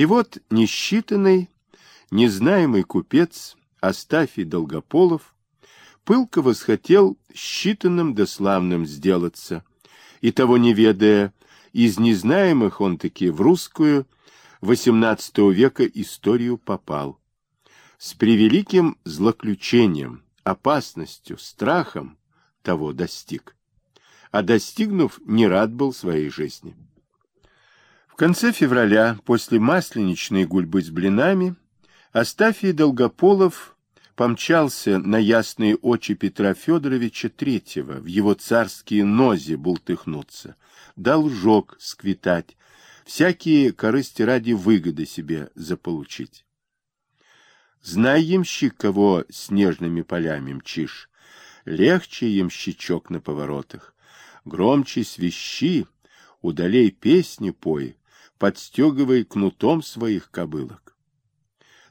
И вот несчитанный, незнаемый купец Астафий Долгополов пылко восхотел считанным да славным сделаться, и того не ведая, из незнаемых он таки в русскую XVIII века историю попал. С превеликим злоключением, опасностью, страхом того достиг. А достигнув, не рад был своей жизни. Конце февраля, после масленичной гульбы с блинами, Астафий Долгополов помчался на ясные очи Петра Федоровича Третьего, в его царские нози бултыхнуться, должок сквитать, всякие корысти ради выгоды себе заполучить. Знай, ямщик, кого снежными полями мчишь, легче ямщичок на поворотах, громче свищи, удалей песни пой, подстегивай кнутом своих кобылок.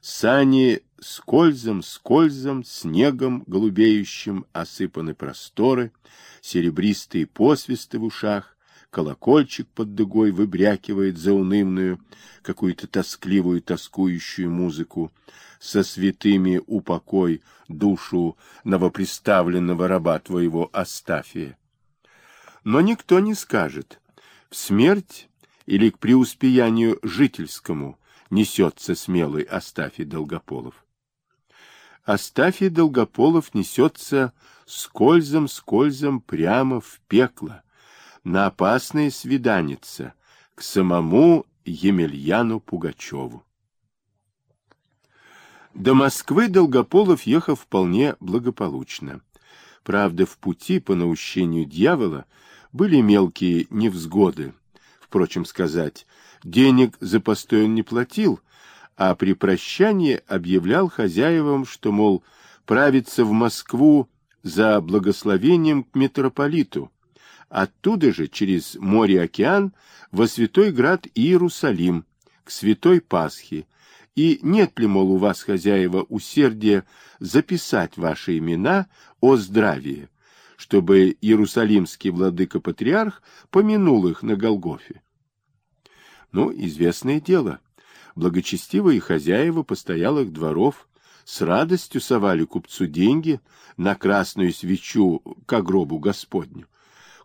Сани скользом, скользом, снегом голубеющим осыпаны просторы, серебристые посвисты в ушах, колокольчик под дугой выбрякивает заунывную, какую-то тоскливую, тоскующую музыку, со святыми упокой душу новоприставленного раба твоего Астафия. Но никто не скажет, в смерть или к преуспеянию жительскому несется смелый Астафий Долгополов. Астафий Долгополов несется скользом-скользом прямо в пекло, на опасное свиданица, к самому Емельяну Пугачеву. До Москвы Долгополов ехал вполне благополучно. Правда, в пути по наущению дьявола были мелкие невзгоды. Впрочем, сказать, денег за постой он не платил, а при прощании объявлял хозяевам, что, мол, правится в Москву за благословением к митрополиту, оттуда же через море-океан во Святой Град Иерусалим, к Святой Пасхе, и нет ли, мол, у вас, хозяева, усердия записать ваши имена о здравии, чтобы Иерусалимский владыка-патриарх помянул их на Голгофе? Ну, известное дело, благочестивые хозяева постоялых дворов с радостью совали купцу деньги на красную свечу к гробу Господню.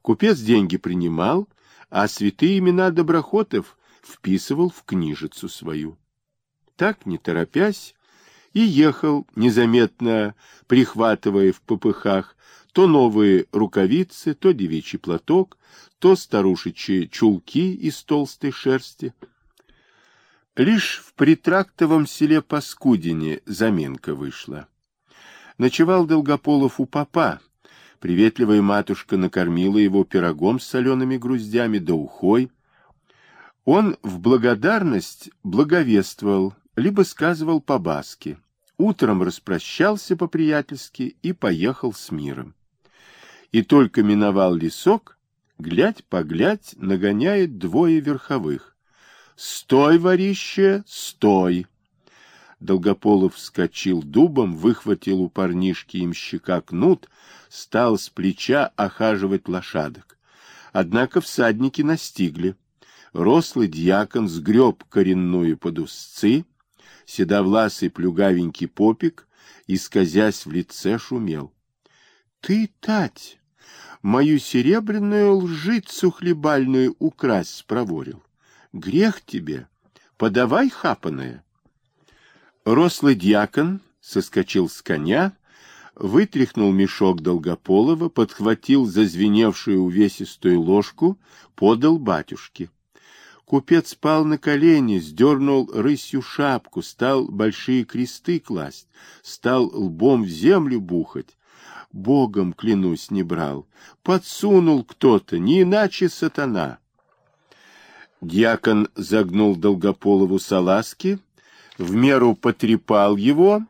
Купец деньги принимал, а святые имена доброхотов вписывал в книжицу свою. Так, не торопясь, и ехал, незаметно прихватывая в попыхах то новые рукавицы, то девичий платок, то старушечьи чулки из толстой шерсти. Лишь в притрактовом селе Паскудине заминка вышла. Ночевал Долгополов у папа. Приветливая матушка накормила его пирогом с солеными груздями да ухой. Он в благодарность благовествовал, либо сказывал по-баски. Утром распрощался по-приятельски и поехал с миром. И только миновал лесок, глядь-поглядь, нагоняет двое верховых. «Стой, ворище, стой!» Долгополов вскочил дубом, выхватил у парнишки имщика кнут, стал с плеча охаживать лошадок. Однако всадники настигли. Рослый дьякон сгреб коренную под узцы, седовласый плюгавенький попик, исказясь в лице, шумел. — Ты, Тать, мою серебряную лжицу хлебальную украсть спроворил. Грех тебе, подавай хапаное. Рослый дьякон соскочил с коня, вытряхнул мешок Долгополова, подхватил зазвеневшую увесистую ложку, подал батюшке. Купец пал на колени, сдернул рысью шапку, стал большие кресты класть, стал лбом в землю бухать. Богом, клянусь, не брал. Подсунул кто-то, не иначе сатана. Дьякон загнул Долгополову салазки, в меру потрепал его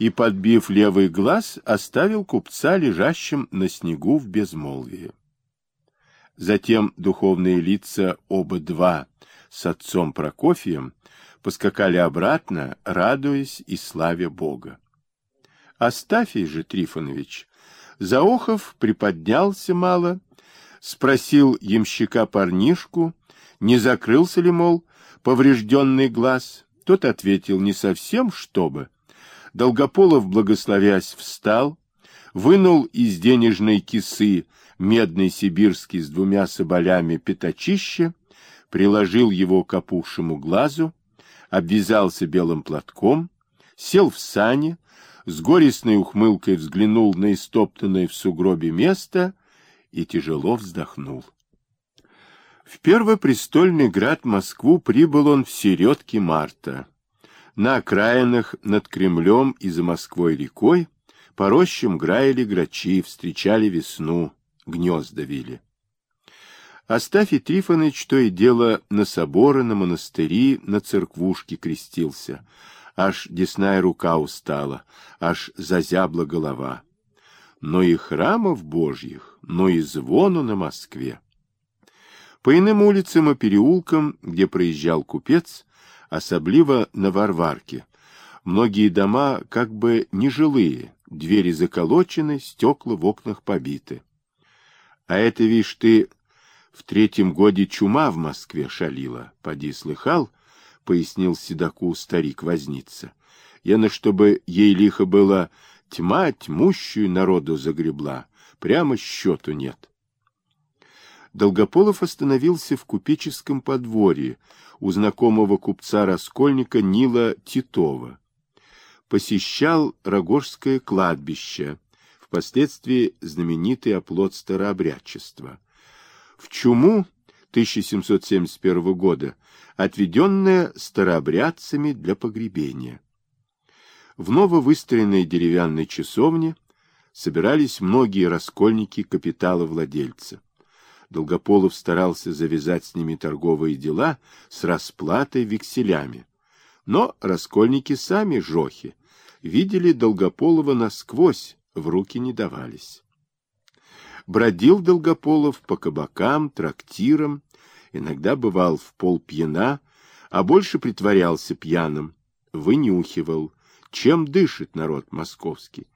и, подбив левый глаз, оставил купца лежащим на снегу в безмолвии. Затем духовные лица оба два с отцом Прокофием поскакали обратно, радуясь и славя Бога. Астафий же Трифонович, Заохов приподнялся мало, спросил ямщика парнишку, не закрылся ли, мол, поврежденный глаз. Тот ответил не совсем, чтобы. Долгополов, благословясь, встал, вынул из денежной кисы медный сибирский с двумя соболями пятачище, приложил его к опухшему глазу, обвязался белым платком, сел в сани, с горестной ухмылкой взглянул на истоптанное в сугробе место и тяжело вздохнул. В первопрестольный град Москву прибыл он в середке марта. На окраинах над Кремлем и за Москвой рекой по рощам граяли грачи, встречали весну, гнезда вили. Астафий Трифонович то и дело на соборы, на монастыри, на церквушки крестился. Аж десная рука устала, аж зазябла голова. Но и храмов божьих, но и звону на Москве. По иным улицам и переулкам, где проезжал купец, особливо на Варварке, многие дома как бы нежилые, двери заколочены, стекла в окнах побиты. А это, видишь, ты в третьем годе чума в Москве шалила, поди слыхал, — пояснил седаку старик-возница. Яно, чтобы ей лихо было, тьма тьмущую народу загребла, прямо счету нет. Долгополов остановился в купеческом подворье у знакомого купца-раскольника Нила Титова. Посещал Рогожское кладбище, впоследствии знаменитый оплот старообрядчества. В чуму 1771 года, отведенное старообрядцами для погребения. В нововыстроенной деревянной часовне собирались многие раскольники капитала-владельца. Долгополов старался завязать с ними торговые дела с расплатой векселями. Но раскольники сами жохи видели Долгополова насквозь, в руки не давались. Бродил Долгополов по кабакам, трактирам, иногда бывал в пол пьяна, а больше притворялся пьяным, вынюхивал, чем дышит народ московский.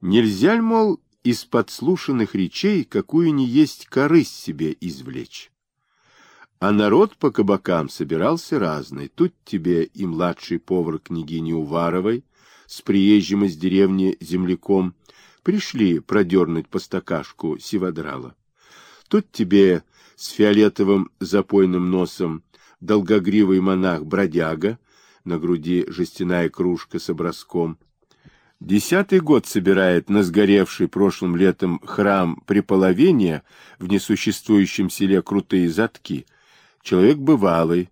Нельзя ли, мол, из подслушанных речей какую ни есть корысть себе извлечь. А народ по кабакам собирался разный. Тут тебе и младший повар княгини Уваровой с приезжим из деревни земляком пришли продернуть по стакашку сиводрала. Тут тебе с фиолетовым запойным носом долгогривый монах-бродяга, на груди жестяная кружка с образком, Десятый год собирает на сгоревший прошлым летом храм Преполовения в несуществующем селе Крутые Затки. Человек бывалый,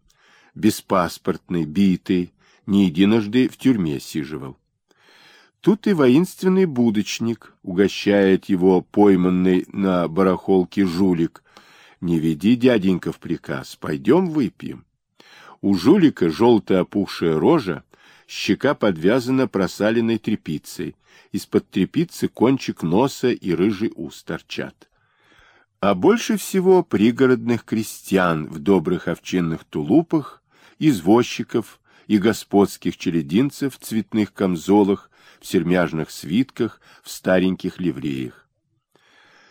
беспаспортный, битый, не единожды в тюрьме сиживал. Тут и воинственный будочник угощает его пойманный на барахолке жулик. Не веди, дяденька, в приказ, пойдем выпьем. У жулика желтая опухшая рожа, щека подвязана просаленной тряпицей, из-под тряпицы кончик носа и рыжий ус торчат. А больше всего пригородных крестьян в добрых овчинных тулупах, извозчиков и господских черединцев в цветных камзолах, в сермяжных свитках, в стареньких ливреях.